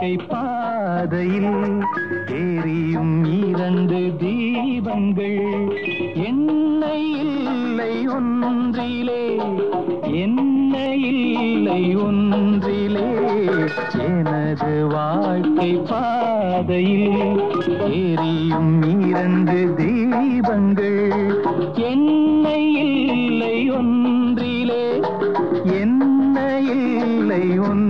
வாழ்க்கை பாதையில் எரியும் இரண்டு தீபங்கள். என்னை இல்லை ஒன்றிலே என்னை இல்லை ஒன்றிலே. எனது வாழ்க்கை பாதையில் எரியும் இரண்டு தீபங்கள். என்னை இல்லை ஒன்றிலே என்னை இல்லை ஒன்று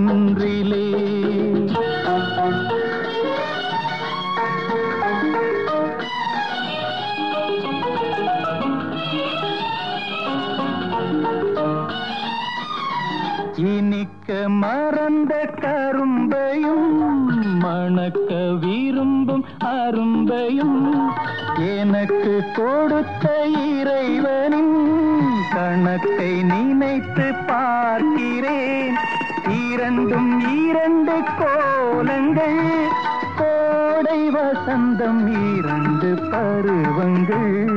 இனிக்க மறந்த கரும்பையும் மணக்க விரும்பும் அரும்பையும் எனக்கு கொடுத்த இறைவனின் கணக்கை நினைத்து பார்க்கிறேன். இரண்டும் இரண்டு கோலங்கள் கோடை வசந்தம் இரண்டு பருவங்கள்.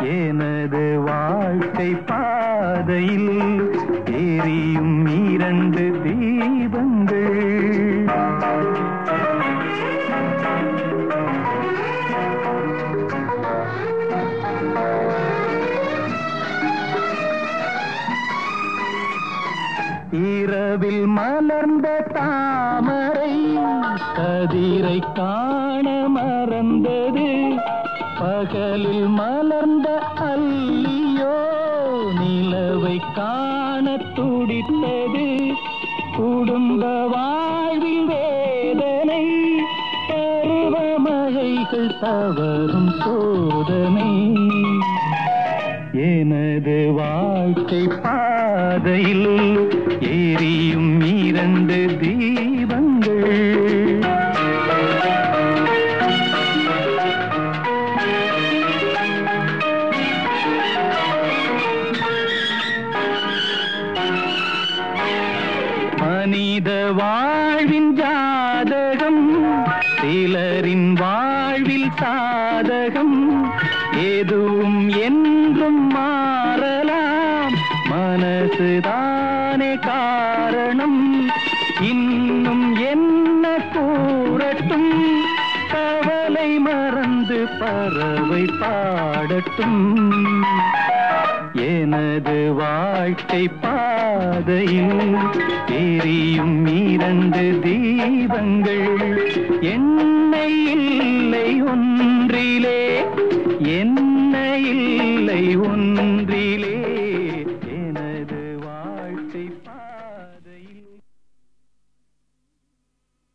எனது வாழ்க்கை பாதையில் எரியும் இரண்டு தீபங்கள் இரவில் மலர்ந்த தாமரை கதிரை காண மறந்தது. பகலில் மலர்ந்த காண துடித்தது குடும்ப வாழ்வில் வேதனை பருவமழைகள் தவறும் சோதனை. எனது வாழ்க்கை பாதையில் எரியும் இரண்டு தீ வாழ்வின் ஜாதகம் சிலரின் வாழ்வில் சாதகம் எதுவும் என்றும் மாறலாம். மனசுதானே காரணம் இன்னும் என்ன கூறட்டும்? மறந்து பறவை பாடட்டும். எனது வாழ்க்கை பாதையில் தெரியும் இரண்டு தீபங்கள் என்னை இல்லை ஒன்றிலே